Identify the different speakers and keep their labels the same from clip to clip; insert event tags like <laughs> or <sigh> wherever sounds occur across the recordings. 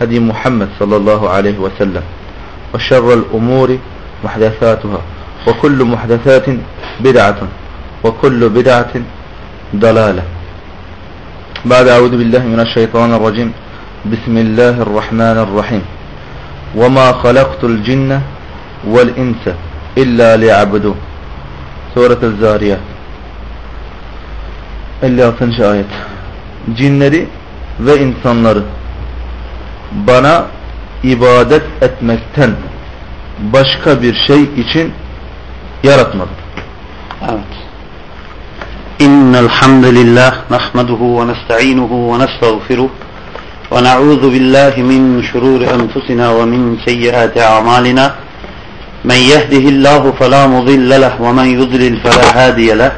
Speaker 1: هدي محمد صلى الله عليه وسلم وشر الأمور محدثاتها وكل محدثات بدعة وكل بدعة ضلالة. بعد أعوذ بالله من الشيطان الرجيم. بسم الله الرحمن الرحيم. وما خلقت الجن والإنس إلا ليعبدون. سورة الزاريات 56. ayet Cinleri ve insanları bana ibadet etmekten başka bir şey için yaratmadı.
Speaker 2: Evet. إن الحمد لله نحمده ونستعينه ونستغفره ونعوذ بالله من شرور أنفسنا ومن سيئات أعمالنا من يهده الله فلا مضل له ومن يضلل فلا هادي له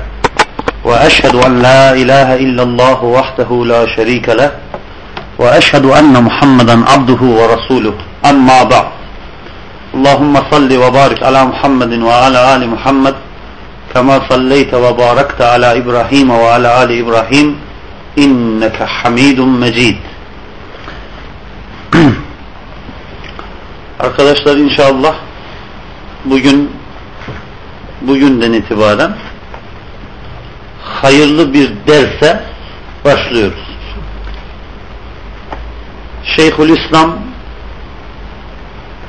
Speaker 2: وأشهد أن لا إله إلا الله وحده لا شريك له la şerike leh. Ve eşhedü enne Muhammeden abduhu ve resuluh. Amma ba'd. Allahümme salli ve barik ala Muhammedin ve ala ali Muhammed. كما صليت وباركت على إبراهيم وعلى آل إبراهيم إنك حميد مجيد Arkadaşlar inşallah bugün bugünden itibaren hayırlı bir derse başlıyoruz. Şeyhülislam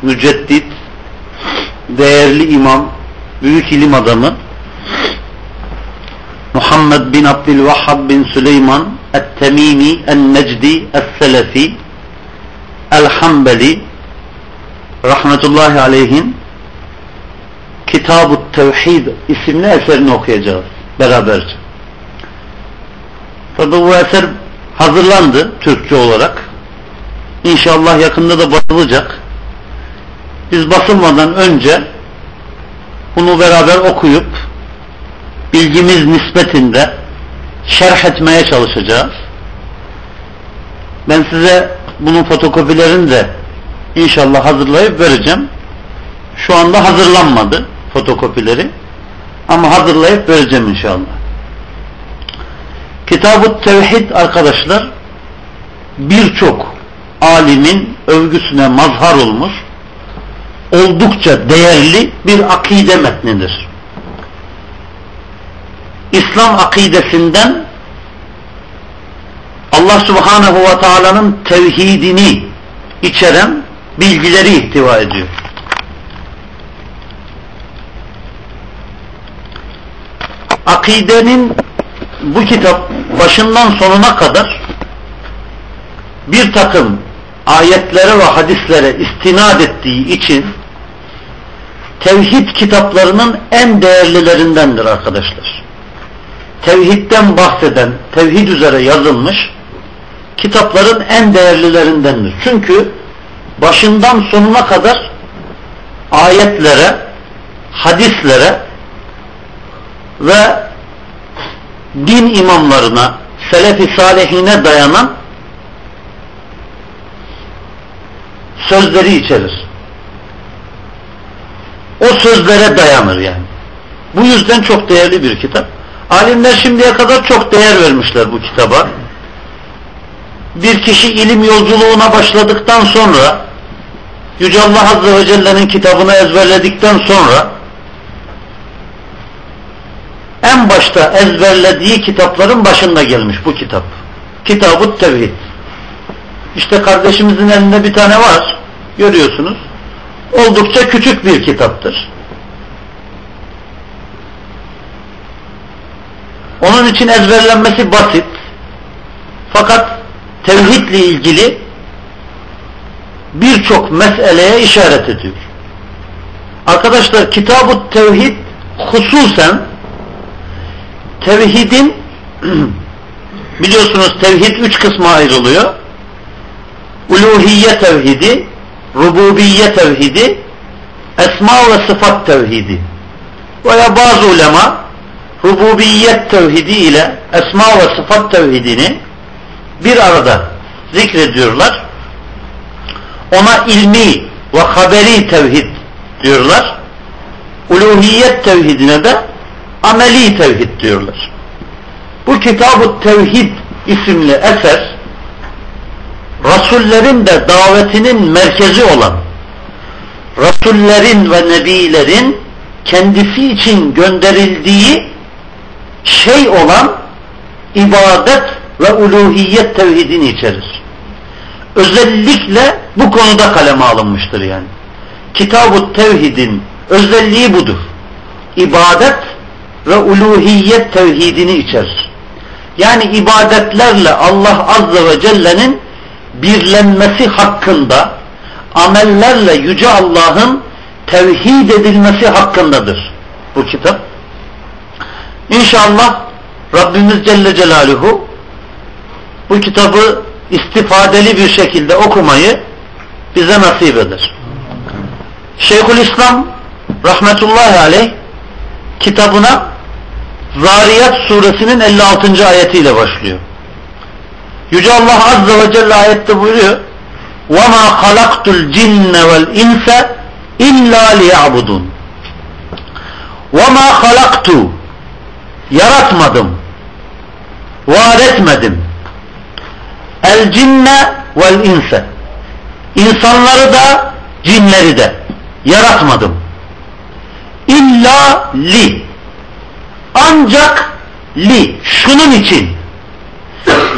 Speaker 2: müceddit değerli imam büyük ilim adamı Muhammed bin Abdülvahhab bin Süleyman El-Temimi El-Necdi El-Selefi El-Hambeli rahmetullahi aleyhin Kitab-ı Tevhid isimli eserini okuyacağız beraberce. Tabi bu eser hazırlandı Türkçe olarak. İnşallah yakında da basılacak. Biz basılmadan önce bunu beraber okuyup bilgimiz nispetinde şerh etmeye çalışacağız. Ben size bunun fotokopilerini de inşallah hazırlayıp vereceğim. Şu anda hazırlanmadı fotokopileri. Ama hazırlayıp vereceğim inşallah. Kitab-ı Tevhid arkadaşlar birçok alimin övgüsüne mazhar olmuş oldukça değerli bir akide metnidir. İslam akidesinden Allah Subhanahu ve Taala'nın tevhidini içeren bilgileri ihtiva ediyor. Akidenin bu kitap başından sonuna kadar bir takım ayetlere ve hadislere istinad ettiği için tevhid kitaplarının en değerlilerindendir arkadaşlar. Tevhidden bahseden, tevhid üzere yazılmış kitapların en değerlilerindendir. Çünkü başından sonuna kadar ayetlere, hadislere ve din imamlarına, selefi salihine dayanan sözleri içerir. O sözlere dayanır yani. Bu yüzden çok değerli bir kitap. Alimler şimdiye kadar çok değer vermişler bu kitaba. Bir kişi ilim yolculuğuna başladıktan sonra Yüce Allah Azze ve Celle'nin kitabını ezberledikten sonra en başta ezberlediği kitapların başında gelmiş bu kitap. Kitab-ı Tevhid. İşte kardeşimizin elinde bir tane var. Görüyorsunuz. Oldukça küçük bir kitaptır. Onun için ezberlenmesi basit. Fakat tevhidle ilgili birçok meseleye işaret ediyor. Arkadaşlar kitab-ı tevhid hususen tevhidin <clears throat> biliyorsunuz tevhid üç kısma ayrılıyor. Uluhiyye tevhidi, rububiyye tevhidi, esma ve sıfat tevhidi. Veya bazı ulema rububiyet tevhidi ile esma ve sıfat tevhidini bir arada zikrediyorlar. Ona ilmi ve haberi tevhid diyorlar. Uluhiyet tevhidine de ameli tevhid diyorlar. Bu Kitab-ı Tevhid isimli eser Rasullerin de davetinin merkezi olan Rasullerin ve Nebilerin kendisi için gönderildiği şey olan ibadet ve uluhiyet tevhidini içerir. Özellikle bu konuda kaleme alınmıştır yani. Kitab-ı Tevhid'in özelliği budur. İbadet ve uluhiyet tevhidini içerir. Yani ibadetlerle Allah Azze ve Celle'nin birlenmesi hakkında amellerle Yüce Allah'ın tevhid edilmesi hakkındadır bu kitap. İnşallah Rabbimiz Celle Celaluhu bu kitabı istifadeli bir şekilde okumayı bize nasip eder. Şeyhülislam rahmetullahi aleyh kitabına Zariyat suresinin 56. ayetiyle başlıyor. Yüce Allah Azze ve Celle ayette buyuruyor وَمَا خَلَقْتُ الْجِنَّ وَالْاِنْسَ اِلَّا لِيَعْبُدُونَ وَمَا خَلَقْتُ Yaratmadım, var etmedim. El cinne vel inse İnsanları da cinleri de yaratmadım. İlla li ancak li şunun için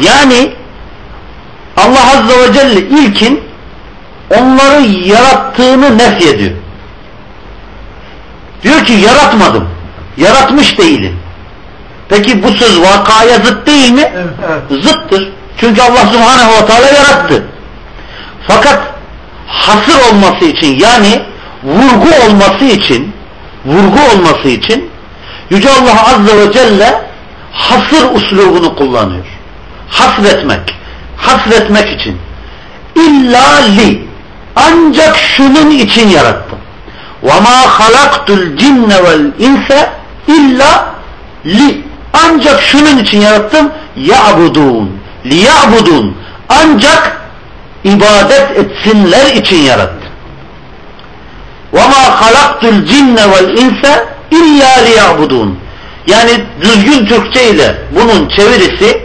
Speaker 2: yani Allah Azze ve Celle ilkin onları yarattığını nef ediyor. Diyor ki yaratmadım. Yaratmış değilim. Peki bu söz vakaya zıt değil mi? Evet. Zıttır. Çünkü Allah Subhanahu ve Teala yarattı. Fakat hasır olması için yani vurgu olması için vurgu olması için Yüce Allah Azze ve Celle hasır uslubunu kullanıyor. Hasretmek Hasretmek için. İlla li. Ancak şunun için yarattım. وَمَا خَلَقْتُ الْجِنَّ وَالْاِنْسَ illa li. Ancak şunun için yarattım. يَعْبُدُونَ لِيَعْبُدُونَ Ancak ibadet etsinler için yarattım. وَمَا خَلَقْتُ الْجِنَّ وَالْاِنْسَ İlla liyabudun. Yani düzgün Türkçe ile bunun çevirisi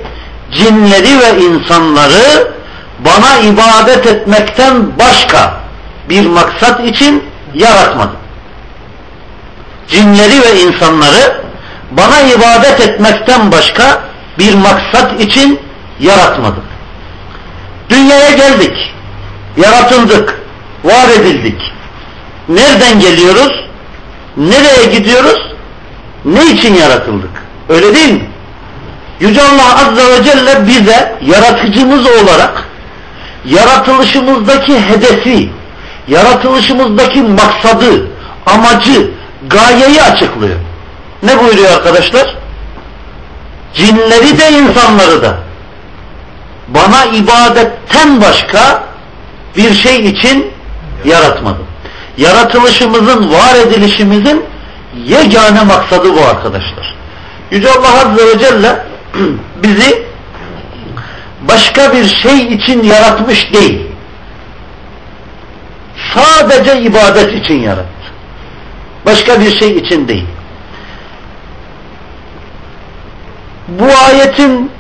Speaker 2: cinleri ve insanları bana ibadet etmekten başka bir maksat için yaratmadım. Cinleri ve insanları bana ibadet etmekten başka bir maksat için yaratmadım. Dünyaya geldik, yaratıldık, var edildik. Nereden geliyoruz? Nereye gidiyoruz? Ne için yaratıldık? Öyle değil mi? Yüce Allah Azze ve Celle bize yaratıcımız olarak yaratılışımızdaki hedefi, yaratılışımızdaki maksadı, amacı, gayeyi açıklıyor. Ne buyuruyor arkadaşlar? Cinleri de insanları da bana ibadetten başka bir şey için yaratmadım yaratılışımızın, var edilişimizin yegane maksadı bu arkadaşlar. Yüce Allah Azze ve Celle <clears throat> bizi başka bir şey için yaratmış değil. Sadece ibadet için yarattı. Başka bir şey için değil. Bu ayetin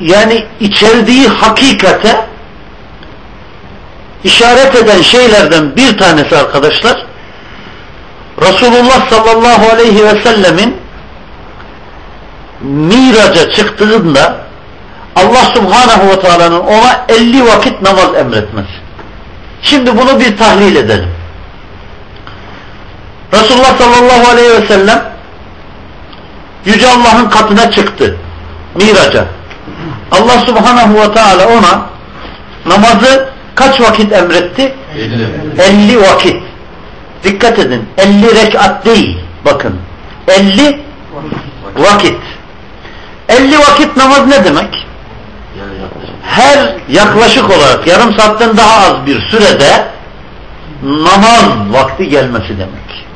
Speaker 2: yani içerdiği hakikate işaret eden şeylerden bir tanesi arkadaşlar Resulullah sallallahu aleyhi ve sellemin miraca çıktığında Allah subhanahu ve teala'nın ona 50 vakit namaz emretmesi. Şimdi bunu bir tahlil edelim. Resulullah sallallahu aleyhi ve sellem Yüce Allah'ın katına çıktı. Miraca. Allah subhanahu ve teala ona namazı kaç vakit emretti? 50. 50 vakit. Dikkat edin. 50 rekat değil. Bakın. 50 vakit. 50 vakit namaz ne demek? her yaklaşık olarak yarım saatten daha az bir sürede namaz vakti gelmesi demek.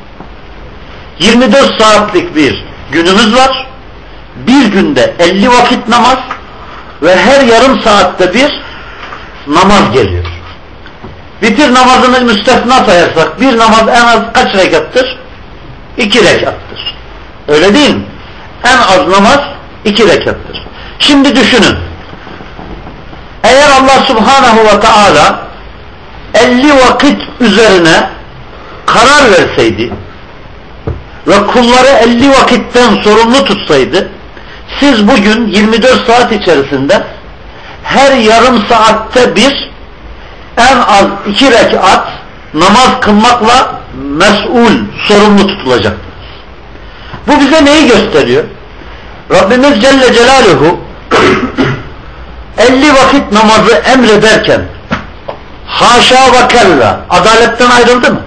Speaker 2: 24 saatlik bir günümüz var. Bir günde 50 vakit namaz ve her yarım saatte bir namaz geliyor. Bitir namazını müstesna sayarsak bir namaz en az kaç rekattır? İki rekattır. Öyle değil mi? En az namaz iki rekattır. Şimdi düşünün. Eğer Allah subhanahu ve teala 50 vakit üzerine karar verseydi ve kulları 50 vakitten sorumlu tutsaydı siz bugün 24 saat içerisinde her yarım saatte bir en az iki rekat namaz kılmakla mesul, sorumlu tutulacaktır. Bu bize neyi gösteriyor? Rabbimiz Celle Celaluhu <clears throat> 50 vakit namazı emrederken haşa ve kella adaletten ayrıldı mı?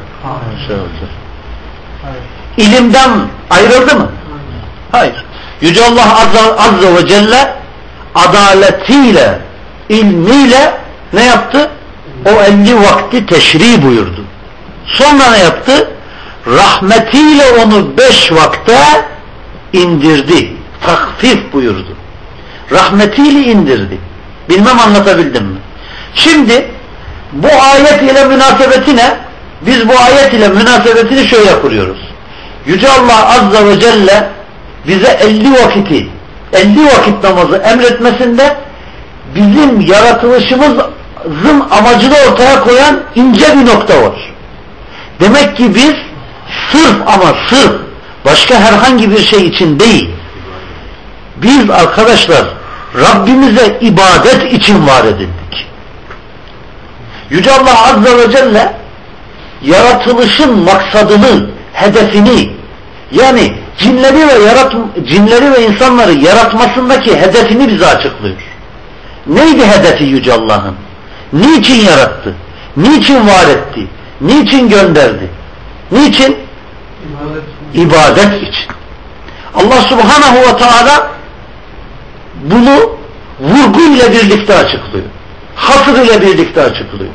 Speaker 1: Hayır.
Speaker 2: İlimden ayrıldı mı? Hayır. Yüce Allah Azze, Azze ve Celle adaletiyle, ilmiyle ne yaptı? O 50 vakti teşri buyurdu. Sonra ne yaptı? Rahmetiyle onu 5 vakte indirdi. Takfif buyurdu. Rahmetiyle indirdi. Bilmem anlatabildim mi? Şimdi bu ayet ile münasebeti ne? Biz bu ayet ile münasebetini şöyle kuruyoruz. Yüce Allah Azze ve Celle bize 50 vakiti 50 vakit namazı emretmesinde bizim yaratılışımızın amacını ortaya koyan ince bir nokta var. Demek ki biz sırf ama sırf başka herhangi bir şey için değil biz arkadaşlar Rabbimize ibadet için var edildik. Yüce Allah Azze ve Celle yaratılışın maksadını, hedefini yani cinleri ve yarat cinleri ve insanları yaratmasındaki hedefini bize açıklıyor. Neydi hedefi Yüce Allah'ın? Niçin yarattı? Niçin var etti? Niçin gönderdi? Niçin? İbadet, için. Allah Subhanahu ve Teala bunu vurgu ile birlikte açıklıyor. Hasır ile birlikte açıklıyor.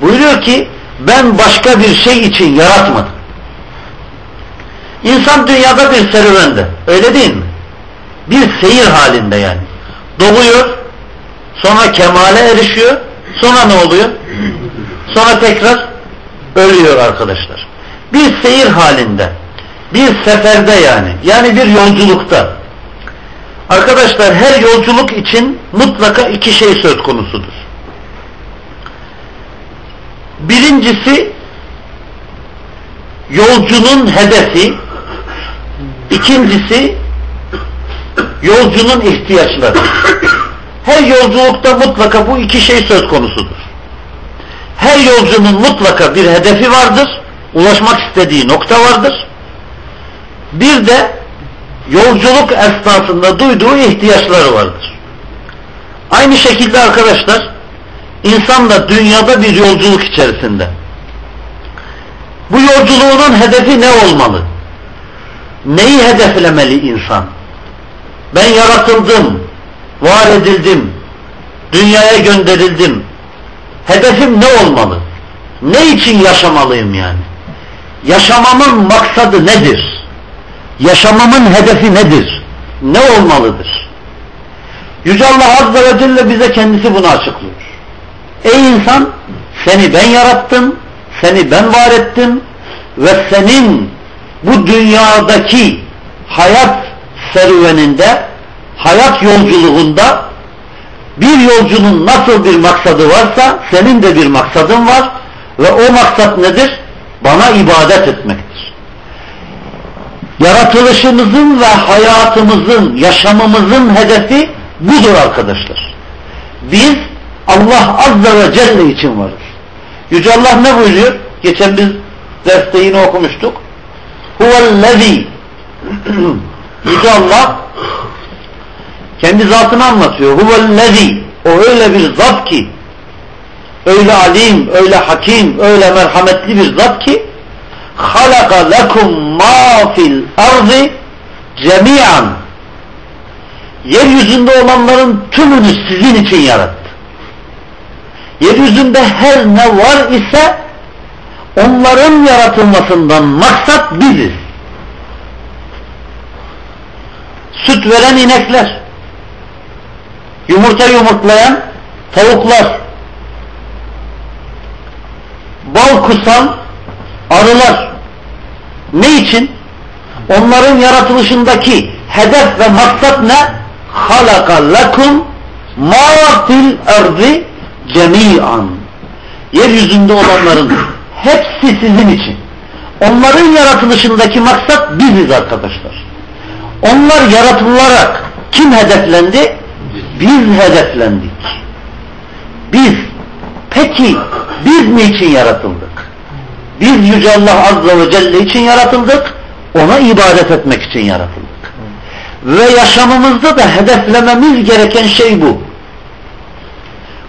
Speaker 2: Buyuruyor ki ben başka bir şey için yaratmadım. İnsan dünyada bir serüvende. Öyle değil mi? Bir seyir halinde yani. Doğuyor, sonra kemale erişiyor, sonra ne oluyor? Sonra tekrar ölüyor arkadaşlar. Bir seyir halinde, bir seferde yani, yani bir yolculukta. Arkadaşlar her yolculuk için mutlaka iki şey söz konusudur. Birincisi yolcunun hedefi, ikincisi yolcunun ihtiyaçları. Her yolculukta mutlaka bu iki şey söz konusudur. Her yolcunun mutlaka bir hedefi vardır, ulaşmak istediği nokta vardır. Bir de yolculuk esnasında duyduğu ihtiyaçları vardır. Aynı şekilde arkadaşlar insan da dünyada bir yolculuk içerisinde. Bu yolculuğunun hedefi ne olmalı? Neyi hedeflemeli insan? Ben yaratıldım, var edildim, dünyaya gönderildim. Hedefim ne olmalı? Ne için yaşamalıyım yani? Yaşamamın maksadı nedir? Yaşamamın hedefi nedir? Ne olmalıdır? Yüce Allah Azze ve Celle bize kendisi bunu açıklıyor. Ey insan seni ben yarattım, seni ben var ettim ve senin bu dünyadaki hayat serüveninde, hayat yolculuğunda bir yolcunun nasıl bir maksadı varsa senin de bir maksadın var ve o maksat nedir? Bana ibadet etmektir. Yaratılışımızın ve hayatımızın, yaşamımızın hedefi budur arkadaşlar. Biz Allah Azze ve Celle için varız. Yüce Allah ne buyuruyor? Geçen biz derste yine okumuştuk. Huvellezî <clears throat> Yüce Allah kendi zatını anlatıyor. Huvellezî O öyle bir zat ki öyle alim, öyle hakim, öyle merhametli bir zat ki halaka lekum ma fil ardı cemiyan yeryüzünde olanların tümünü sizin için yarattı. Yeryüzünde her ne var ise onların yaratılmasından maksat biziz. Süt veren inekler, yumurta yumurtlayan tavuklar, bal kusan arılar. Ne için? Onların yaratılışındaki hedef ve maksat ne? halaka lekum ma fil ardı cemi'an. Yeryüzünde olanların hepsi sizin için. Onların yaratılışındaki maksat biziz arkadaşlar. Onlar yaratılarak kim hedeflendi? Biz hedeflendik. Biz. Peki biz niçin yaratıldık? Biz Yüce Allah Azze ve Celle için yaratıldık. Ona ibadet etmek için yaratıldık. Ve yaşamımızda da hedeflememiz gereken şey bu.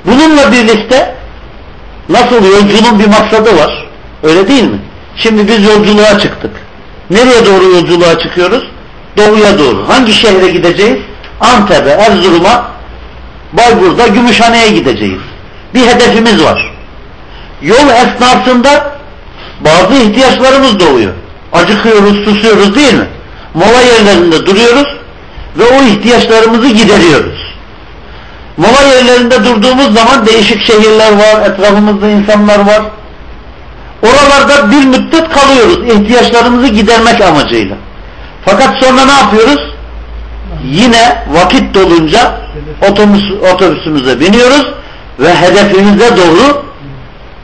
Speaker 2: Bununla birlikte nasıl yolculuğun bir maksadı var. Öyle değil mi? Şimdi biz yolculuğa çıktık. Nereye doğru yolculuğa çıkıyoruz? Doğuya doğru. Hangi şehre gideceğiz? Antep'e, Erzurum'a, Bayburt'a, Gümüşhane'ye gideceğiz. Bir hedefimiz var. Yol esnasında bazı ihtiyaçlarımız doğuyor. Acıkıyoruz, susuyoruz değil mi? Mola yerlerinde duruyoruz ve o ihtiyaçlarımızı gideriyoruz. Mola yerlerinde durduğumuz zaman değişik şehirler var, etrafımızda insanlar var. Oralarda bir müddet kalıyoruz ihtiyaçlarımızı gidermek amacıyla. Fakat sonra ne yapıyoruz? Yine vakit dolunca otobüs, otobüsümüze biniyoruz ve hedefimize doğru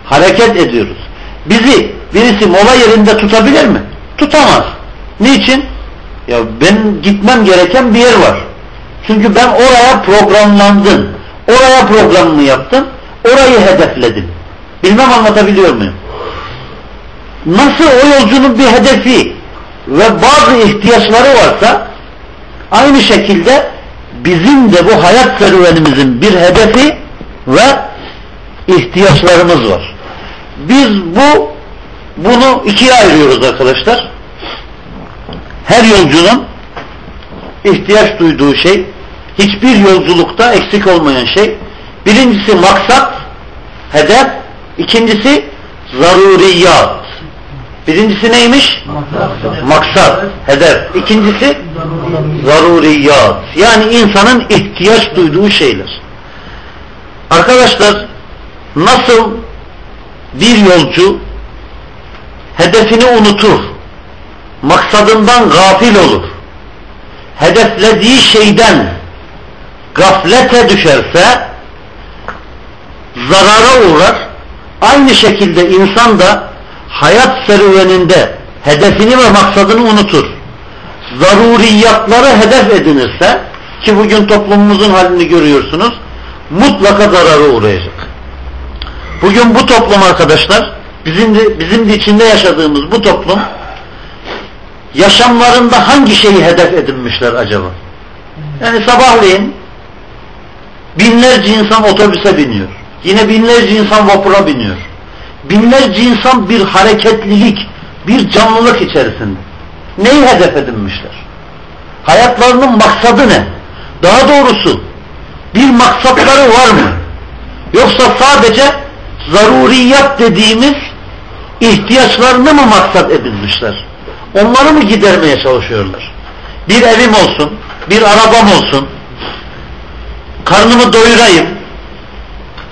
Speaker 2: hareket ediyoruz. Bizi birisi mola yerinde tutabilir mi? Tutamaz. Niçin? Ya ben gitmem gereken bir yer var. Çünkü ben oraya programlandım. Oraya programımı yaptım. Orayı hedefledim. Bilmem anlatabiliyor muyum? Nasıl o yolcunun bir hedefi ve bazı ihtiyaçları varsa aynı şekilde bizim de bu hayat serüvenimizin bir hedefi ve ihtiyaçlarımız var. Biz bu bunu ikiye ayırıyoruz arkadaşlar. Her yolcunun ihtiyaç duyduğu şey, hiçbir yolculukta eksik olmayan şey. Birincisi maksat, hedef. ikincisi zaruriyat. Birincisi neymiş? Maksat, maksat hedef. İkincisi zaruriyat. Yani insanın ihtiyaç duyduğu şeyler. Arkadaşlar nasıl bir yolcu hedefini unutur, maksadından gafil olur, hedeflediği şeyden gaflete düşerse zarara uğrar, aynı şekilde insan da hayat serüveninde hedefini ve maksadını unutur. Zaruriyatları hedef edinirse ki bugün toplumumuzun halini görüyorsunuz mutlaka zarara uğrayacak. Bugün bu toplum arkadaşlar bizim de, bizim de içinde yaşadığımız bu toplum yaşamlarında hangi şeyi hedef edinmişler acaba? Yani sabahleyin binlerce insan otobüse biniyor. Yine binlerce insan vapura biniyor. Binlerce insan bir hareketlilik, bir canlılık içerisinde. Neyi hedef edinmişler? Hayatlarının maksadı ne? Daha doğrusu bir maksatları var mı? Yoksa sadece zaruriyat dediğimiz ihtiyaçlarını mı maksat edinmişler? Onları mı gidermeye çalışıyorlar? Bir evim olsun, bir arabam olsun, karnımı doyurayım,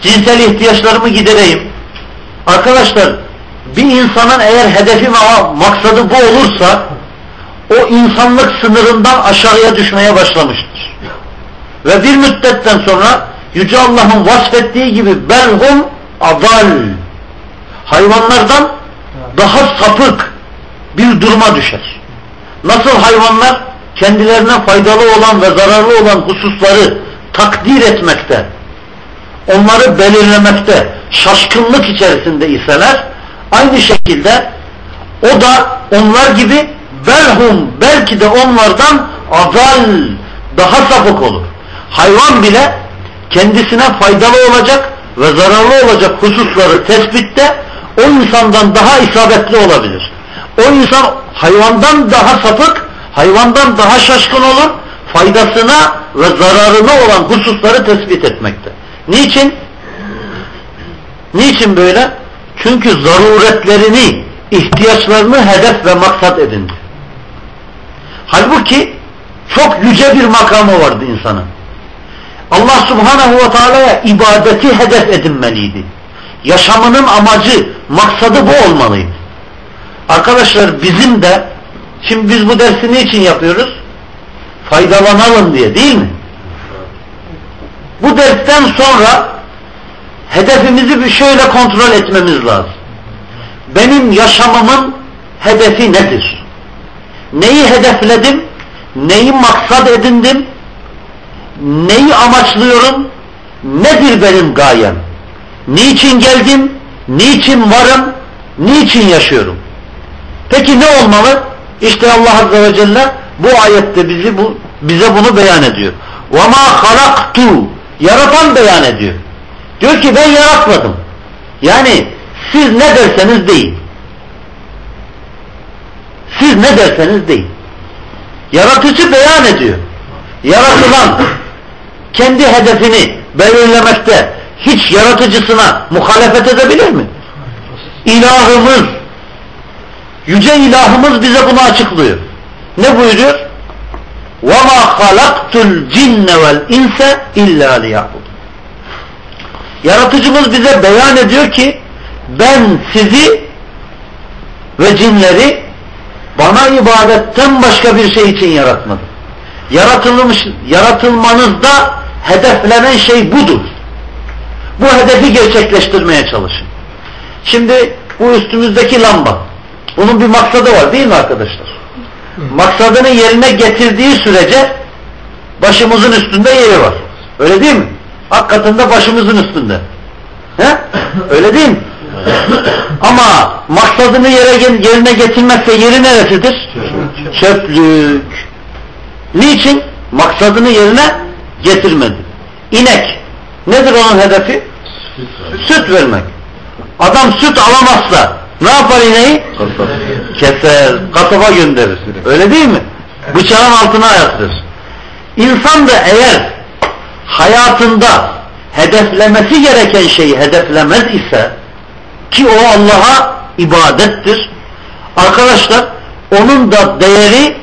Speaker 2: cinsel ihtiyaçlarımı gidereyim. Arkadaşlar bir insanın eğer hedefi ve maksadı bu olursa o insanlık sınırından aşağıya düşmeye başlamıştır. Ve bir müddetten sonra Yüce Allah'ın vasfettiği gibi belhum adal hayvanlardan daha sapık bir duruma düşer. Nasıl hayvanlar kendilerine faydalı olan ve zararlı olan hususları takdir etmekte, onları belirlemekte şaşkınlık içerisinde iseler, aynı şekilde o da onlar gibi belhum belki de onlardan adal daha sapık olur. Hayvan bile kendisine faydalı olacak ve zararlı olacak hususları tespitte o insandan daha isabetli olabilir. O insan hayvandan daha sapık, hayvandan daha şaşkın olur, faydasına ve zararına olan hususları tespit etmekte. Niçin? Niçin böyle? Çünkü zaruretlerini, ihtiyaçlarını hedef ve maksat edindi. Halbuki çok yüce bir makamı vardı insanın. Allah subhanahu ve teala'ya ibadeti hedef edinmeliydi. Yaşamının amacı, maksadı bu olmalıydı. Arkadaşlar bizim de, şimdi biz bu dersi niçin yapıyoruz? Faydalanalım diye değil mi? Bu dersten sonra hedefimizi bir şöyle kontrol etmemiz lazım. Benim yaşamımın hedefi nedir? Neyi hedefledim? Neyi maksat edindim? Neyi amaçlıyorum? Nedir benim gayem? Niçin geldim? Niçin varım? Niçin yaşıyorum? Peki ne olmalı? İşte Allah Azze ve Celle bu ayette bizi bu, bize bunu beyan ediyor. وَمَا خَلَقْتُ Yaratan beyan ediyor. Diyor ki ben yaratmadım. Yani siz ne derseniz deyin. Siz ne derseniz deyin. Yaratıcı beyan ediyor. Yaratılan kendi hedefini belirlemekte hiç yaratıcısına muhalefet edebilir mi? İlahımız, yüce ilahımız bize bunu açıklıyor. Ne buyuruyor? وَمَا خَلَقْتُ الْجِنَّ وَالْاِنْسَ اِلَّا لِيَعْبُدُ Yaratıcımız bize beyan ediyor ki ben sizi ve cinleri bana ibadetten başka bir şey için yaratmadım. Yaratılmış, yaratılmanızda hedeflenen şey budur. Bu hedefi gerçekleştirmeye çalışın. Şimdi bu üstümüzdeki lamba. Bunun bir maksadı var değil mi arkadaşlar? Maksadını yerine getirdiği sürece başımızın üstünde yeri var. Öyle değil mi? Hakikaten de başımızın üstünde. He? Öyle değil mi? <coughs> Ama maksadını yere, yerine getirmezse yeri neresidir? Çöplük. Niçin? Maksadını yerine getirmedi. İnek. Nedir onun hedefi? Süt vermek. Adam süt alamazsa ne yapar ineği? Keser, kasaba gönderir. Öyle değil mi? Bıçağın altına ayakdır. İnsan da eğer hayatında hedeflemesi gereken şeyi hedeflemez ise ki o Allah'a ibadettir. Arkadaşlar onun da değeri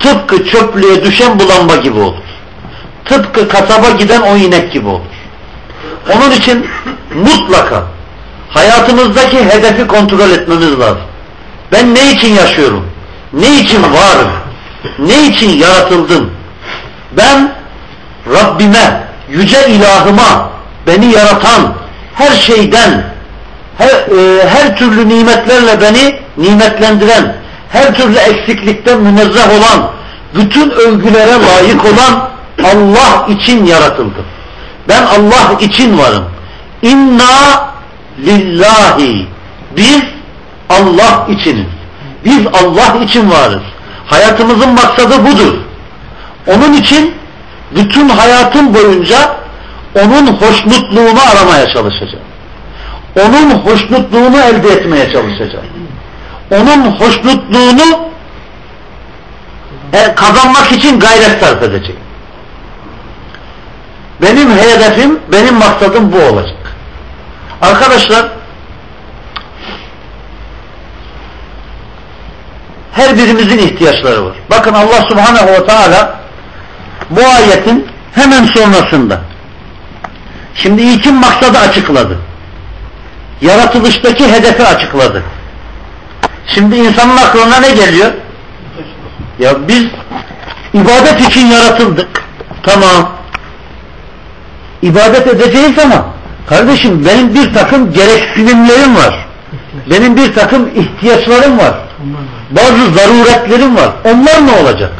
Speaker 2: tıpkı çöplüğe düşen bulamba gibi olur. Tıpkı kasaba giden o inek gibi olur. Onun için mutlaka hayatımızdaki hedefi kontrol etmemiz lazım. Ben ne için yaşıyorum? Ne için varım? Ne için yaratıldım? Ben Rabbime, yüce ilahıma, beni yaratan her şeyden, her, e, her türlü nimetlerle beni nimetlendiren, her türlü eksiklikten münezzeh olan, bütün övgülere layık olan Allah için yaratıldım. Ben Allah için varım. İnna lillahi. Biz Allah içiniz. Biz Allah için varız. Hayatımızın maksadı budur. Onun için bütün hayatım boyunca onun hoşnutluğunu aramaya çalışacağım. Onun hoşnutluğunu elde etmeye çalışacağım. Onun hoşnutluğunu e, kazanmak için gayret sarf edeceğim. Benim hedefim, benim maksadım bu olacak. Arkadaşlar her birimizin ihtiyaçları var. Bakın Allah Subhanahu ve Teala bu ayetin hemen sonrasında şimdi ilkin maksadı açıkladı. Yaratılıştaki hedefi açıkladı. Şimdi insanın aklına ne geliyor? Ya biz ibadet için yaratıldık. Tamam. İbadet edeceğiz ama kardeşim benim bir takım gereksinimlerim var. Benim bir takım ihtiyaçlarım var. Bazı zaruretlerim var. Onlar ne olacak?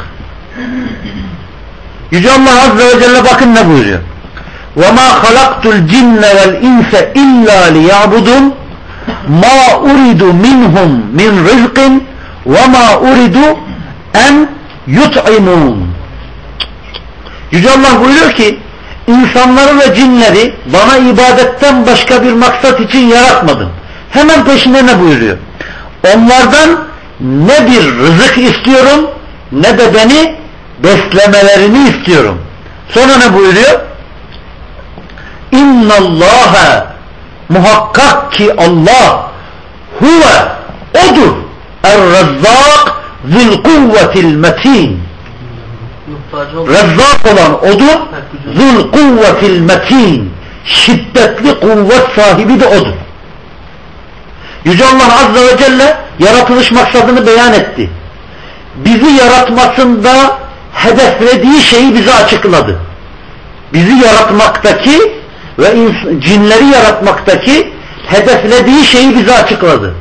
Speaker 2: Yüce Allah Azze ve Celle bakın ne buyuruyor. وَمَا خَلَقْتُ الْجِنَّ وَالْاِنْسَ اِلَّا لِيَعْبُدُونَ مَا اُرِدُ مِنْهُمْ مِنْ رِزْقٍ وَمَا اُرِدُ اَنْ يُطْعِمُونَ Yüce Allah buyuruyor ki insanları ve cinleri bana ibadetten başka bir maksat için yaratmadım. Hemen peşinde ne buyuruyor? Onlardan ne bir rızık istiyorum ne de beni beslemelerini istiyorum. Sonra ne buyuruyor? İnnallâhe Muhakkak ki Allah huve odur. Er-Rezzak zil kuvvetil metin. Rezzak olan odur. Zul kuvvetil metin. Şiddetli kuvvet sahibi de odur. Yüce Allah Azze ve Celle yaratılış maksadını beyan etti. Bizi yaratmasında hedeflediği şeyi bize açıkladı. Bizi yaratmaktaki ve cinleri yaratmaktaki hedeflediği şeyi bize açıkladı.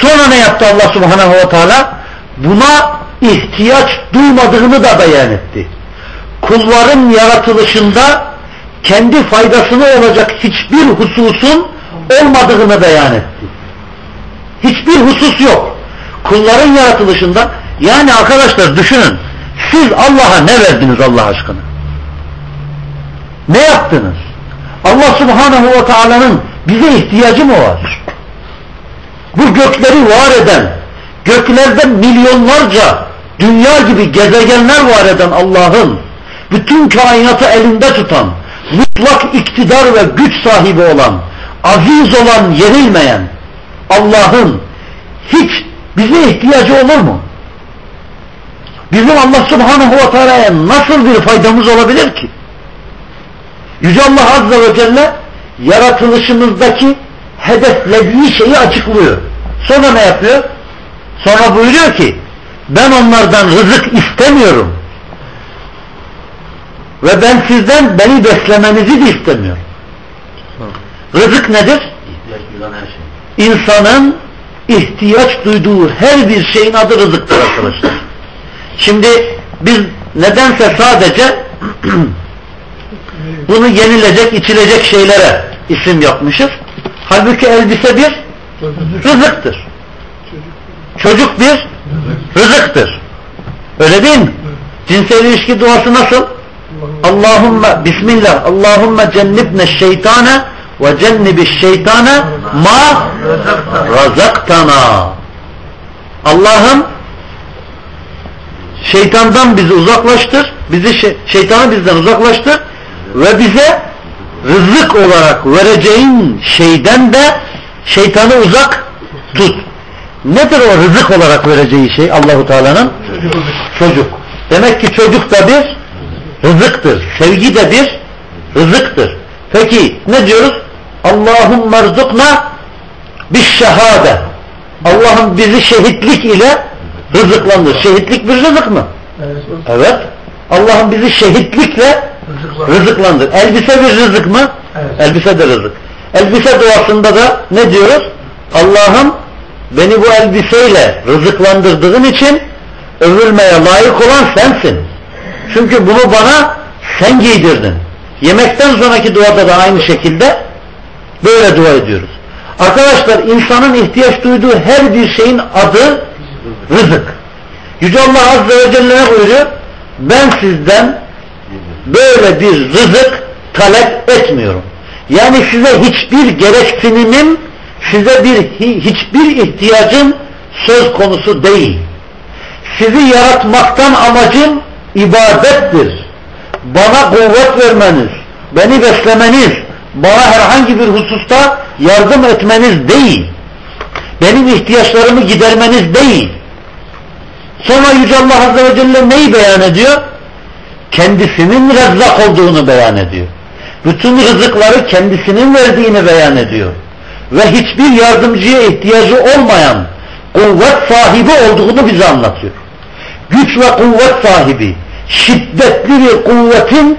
Speaker 2: Sonra ne yaptı Allah Subhanahu ve Teala? Buna ihtiyaç duymadığını da beyan etti. Kulların yaratılışında kendi faydasına olacak hiçbir hususun olmadığını beyan etti. Hiçbir husus yok. Kulların yaratılışında yani arkadaşlar düşünün siz Allah'a ne verdiniz Allah aşkına? Ne yaptınız? Allah subhanahu ve teala'nın bize ihtiyacı mı var? Bu gökleri var eden, göklerde milyonlarca dünya gibi gezegenler var eden Allah'ın bütün kainatı elinde tutan, mutlak iktidar ve güç sahibi olan, aziz olan, yenilmeyen Allah'ın hiç bize ihtiyacı olur mu? Bizim Allah subhanahu ve teala'ya nasıl bir faydamız olabilir ki? Yüce Allah azze ve celle yaratılışımızdaki hedeflediği şeyi açıklıyor. Sonra ne yapıyor? Sonra buyuruyor ki ben onlardan rızık istemiyorum. Ve ben sizden beni beslemenizi de istemiyorum. Rızık nedir? İnsanın ihtiyaç duyduğu her bir şeyin adı rızıktır arkadaşlar. Şimdi biz nedense sadece <clears throat> bunu yenilecek, içilecek şeylere isim yapmışız. Halbuki elbise bir rızıktır. Çocuk bir rızıktır. Öyle değil mi? Cinsel ilişki duası nasıl? Allahümme Bismillah Allahümme cennibne şeytane ve cennibiş şeytane ma razaktana Allah'ım şeytandan bizi uzaklaştır bizi şey, şeytanı bizden uzaklaştır ve bize rızık olarak vereceğin şeyden de şeytanı uzak tut. Nedir o rızık olarak vereceği şey Allahu Teala'nın? Çocuk. Demek ki çocuk da bir rızıktır. Sevgi de bir rızıktır. Peki ne diyoruz? Allahum merzukna bir şehade. Allah'ım bizi şehitlik ile rızıklandır. Şehitlik bir rızık mı? Evet. Allah'ım bizi şehitlikle rızıklandır. Elbise bir rızık mı? Elbise de rızık. Elbise duasında da ne diyoruz? Allah'ım beni bu elbiseyle rızıklandırdığın için övülmeye layık olan sensin. Çünkü bunu bana sen giydirdin. Yemekten sonraki duada da aynı şekilde böyle dua ediyoruz. Arkadaşlar insanın ihtiyaç duyduğu her bir şeyin adı rızık. Yüce Allah Azze ve Celle ne buyuruyor? Ben sizden böyle bir rızık talep etmiyorum. Yani size hiçbir gereksinimim, size bir hiçbir ihtiyacım söz konusu değil. Sizi yaratmaktan amacım ibadettir. Bana kuvvet vermeniz, beni beslemeniz, bana herhangi bir hususta yardım etmeniz değil. Benim ihtiyaçlarımı gidermeniz değil. Sonra Yüce Allah Azze ve Celle neyi beyan ediyor? Kendisinin rezzak olduğunu beyan ediyor. Bütün rızıkları kendisinin verdiğini beyan ediyor. Ve hiçbir yardımcıya ihtiyacı olmayan kuvvet sahibi olduğunu bize anlatıyor. Güç ve kuvvet sahibi, şiddetli bir kuvvetin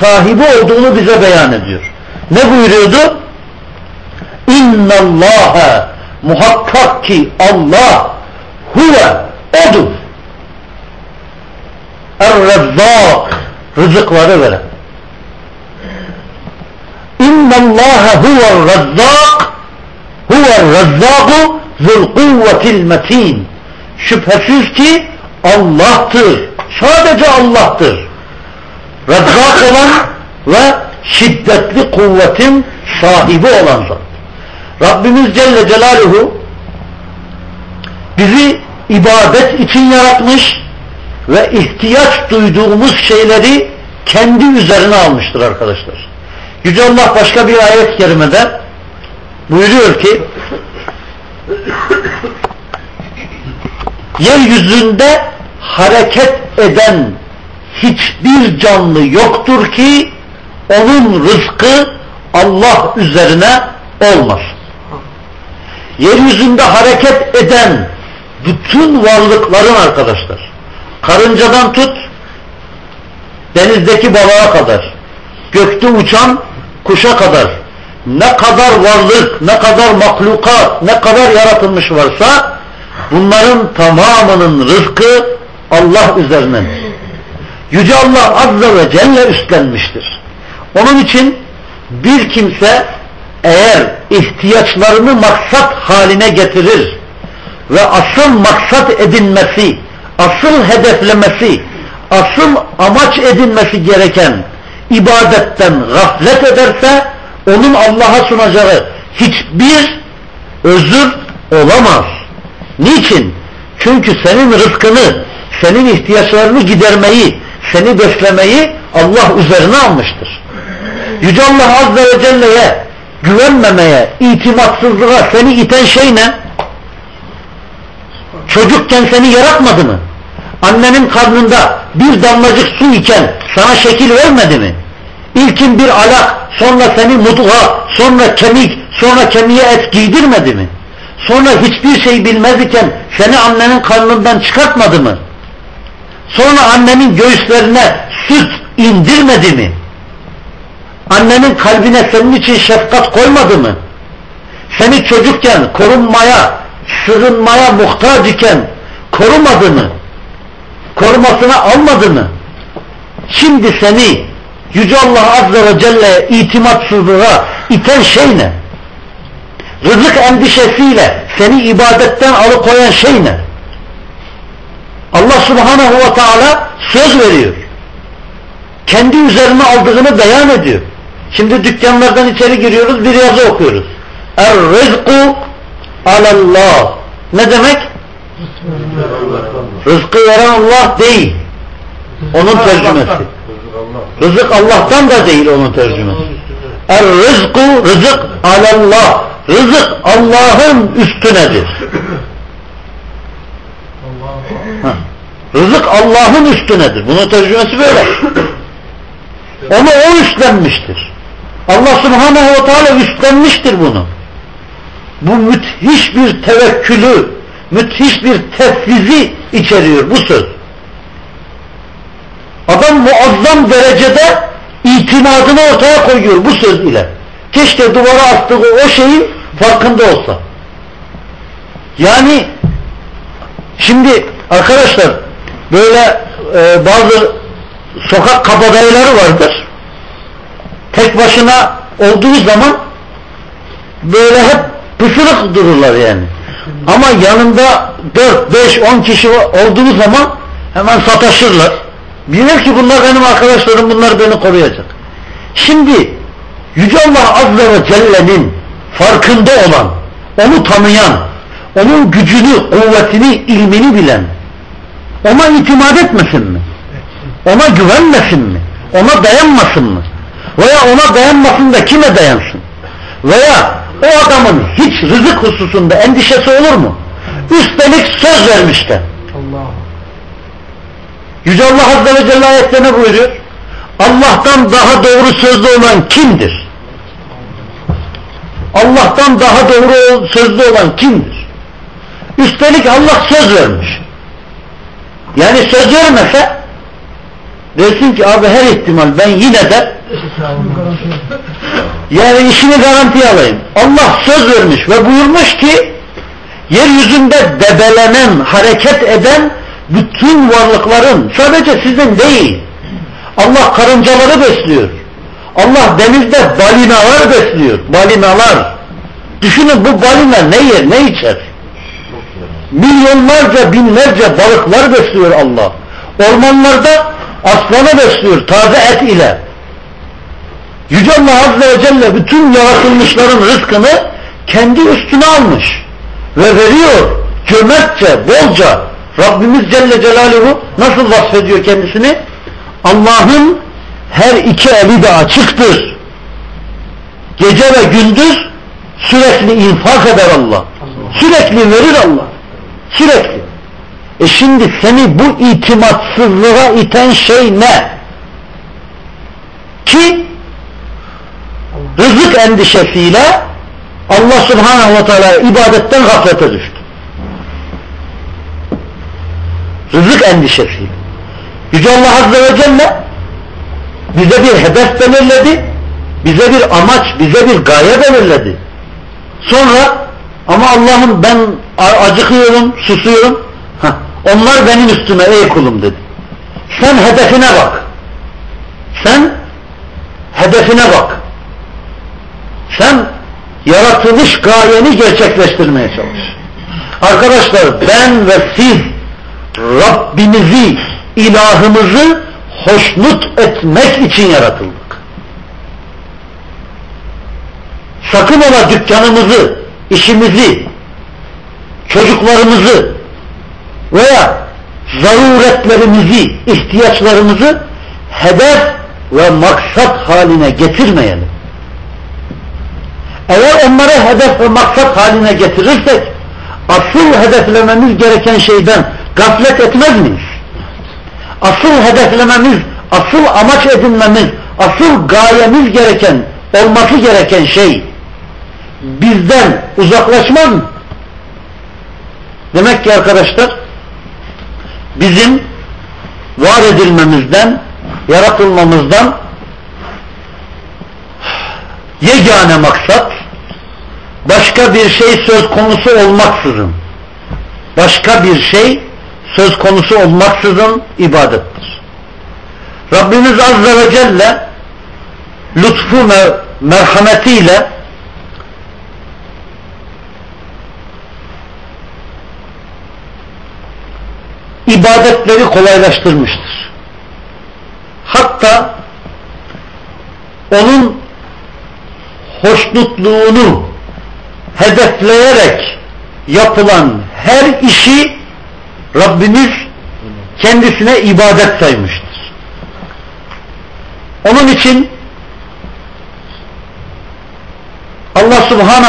Speaker 2: sahibi olduğunu bize beyan ediyor. Ne buyuruyordu? İnna Allaha muhakkak ki Allah huve odur. Er-Rezzak rızıkları veren. İnna Allah huve'r-Rezzak huve'r-Rezzaku zul kuvvetil metin. Şüphesiz ki Allah'tır. Sadece Allah'tır. Rezzak olan ve şiddetli kuvvetin sahibi olan zat. Rabbimiz Celle Celaluhu bizi ibadet için yaratmış ve ihtiyaç duyduğumuz şeyleri kendi üzerine almıştır arkadaşlar. Yüce Allah başka bir ayet kerimede buyuruyor ki yeryüzünde hareket eden hiçbir canlı yoktur ki onun rızkı Allah üzerine olmaz. Yeryüzünde hareket eden bütün varlıkların arkadaşlar, karıncadan tut, denizdeki balığa kadar, gökte uçan kuşa kadar, ne kadar varlık, ne kadar mahlukat, ne kadar yaratılmış varsa, bunların tamamının rızkı Allah üzerinden. Yüce Allah Azze ve Celle üstlenmiştir. Onun için bir kimse eğer ihtiyaçlarını maksat haline getirir ve asıl maksat edinmesi, asıl hedeflemesi, asıl amaç edinmesi gereken ibadetten gaflet ederse onun Allah'a sunacağı hiçbir özür olamaz. Niçin? Çünkü senin rızkını, senin ihtiyaçlarını gidermeyi, seni beslemeyi Allah üzerine almıştır. Yüce Allah Azze ve Celle'ye güvenmemeye, itimatsızlığa seni iten şey ne? Çocukken seni yaratmadı mı? Annenin karnında bir damlacık su iken sana şekil vermedi mi? İlkin bir alak, sonra seni mudga, sonra kemik, sonra kemiğe et giydirmedi mi? Sonra hiçbir şey bilmez iken seni annenin karnından çıkartmadı mı? Sonra annenin göğüslerine süt indirmedi mi? Annenin kalbine senin için şefkat koymadı mı? Seni çocukken korunmaya, sığınmaya muhtaç iken korumadı? Korumasına almadı? Şimdi seni Yüce Allah Azze ve Celle itimatsızlığa iten şey ne? Rızık endişesiyle seni ibadetten alıkoyan şey ne? Allah Subhanahu ve Teala söz veriyor. Kendi üzerine aldığını beyan ediyor. Şimdi dükkanlardan içeri giriyoruz bir yazı okuyoruz. Er rizku alallah. Ne demek? Rızkı veren Allah değil. Onun tercümesi. Rızık Allah'tan da değil onun tercümesi. Er rızku rızık alallah. Rızık Allah'ın üstünedir. Ha. Rızık Allah'ın üstünedir. Bunun tercümesi böyle. Onu o üstlenmiştir. Allah subhanehu ve teala üstlenmiştir bunu. Bu müthiş bir tevekkülü, müthiş bir tefvizi içeriyor bu söz. Adam muazzam derecede itimadını ortaya koyuyor bu söz ile. Keşke duvara astığı o şeyin farkında olsa. Yani şimdi arkadaşlar böyle e, bazı sokak kabadayıları vardır. Tek başına olduğu zaman böyle hep pısırık dururlar yani. Ama yanında 4, 5, 10 kişi olduğu zaman hemen sataşırlar. Bilir ki bunlar benim arkadaşlarım, bunlar beni koruyacak. Şimdi Yüce Allah Azze ve Celle'nin farkında olan, onu tanıyan, onun gücünü, kuvvetini, ilmini bilen, ona itimat etmesin mi? Ona güvenmesin mi? Ona dayanmasın mı? Veya ona dayanmasın da kime dayansın? Veya o adamın hiç rızık hususunda endişesi olur mu? Üstelik söz vermişler. Allah. Yüce Allah Azze ve Celle ayette ne buyuruyor? Allah'tan daha doğru sözlü olan kimdir? Allah'tan daha doğru sözlü olan kimdir? Üstelik Allah söz vermiş. Yani söz vermese dersin ki abi her ihtimal ben yine de <laughs> yani işini garantiye alayım. Allah söz vermiş ve buyurmuş ki yeryüzünde debelenen, hareket eden bütün varlıkların sadece sizin değil. Allah karıncaları besliyor. Allah denizde balinalar besliyor. Balinalar. Düşünün bu balina ne yer, ne içer? Milyonlarca, binlerce balıklar besliyor Allah. Ormanlarda aslanı besliyor taze et ile. Yüce Allah Azze ve Celle bütün yaratılmışların rızkını kendi üstüne almış ve veriyor cömertçe, bolca. Rabbimiz Celle Celaluhu nasıl vasfediyor kendisini? Allah'ın her iki eli de açıktır. Gece ve gündüz Sürekli infak eder Allah. Sürekli verir Allah. Sürekli. E şimdi seni bu itimatsızlığa iten şey ne? Ki endişesiyle Allah subhanahu ve teala ibadetten gaflete düştü. Rızık endişesiyle. Yüce Allah Azze ve Celle bize bir hedef belirledi, bize bir amaç, bize bir gaye belirledi. Sonra ama Allah'ım ben acıkıyorum, susuyorum. Heh, onlar benim üstüme ey kulum dedi. Sen hedefine bak. Sen hedefine bak. Sen yaratılış gayeni gerçekleştirmeye çalış. Arkadaşlar ben ve siz Rabbimizi, ilahımızı hoşnut etmek için yaratıldık. Sakın ola dükkanımızı, işimizi, çocuklarımızı veya zaruretlerimizi, ihtiyaçlarımızı hedef ve maksat haline getirmeyelim. Eğer onları hedef ve maksat haline getirirsek asıl hedeflememiz gereken şeyden gaflet etmez miyiz? Asıl hedeflememiz, asıl amaç edinmemiz, asıl gayemiz gereken, olması gereken şey bizden uzaklaşmaz mı? Demek ki arkadaşlar bizim var edilmemizden, yaratılmamızdan yegane maksat başka bir şey söz konusu olmaksızın başka bir şey söz konusu olmaksızın ibadettir. Rabbimiz Azze ve Celle lütfu merhametiyle ibadetleri kolaylaştırmıştır. Hatta onun hoşnutluğunu hedefleyerek yapılan her işi Rabbimiz kendisine ibadet saymıştır. Onun için Allah Subhanahu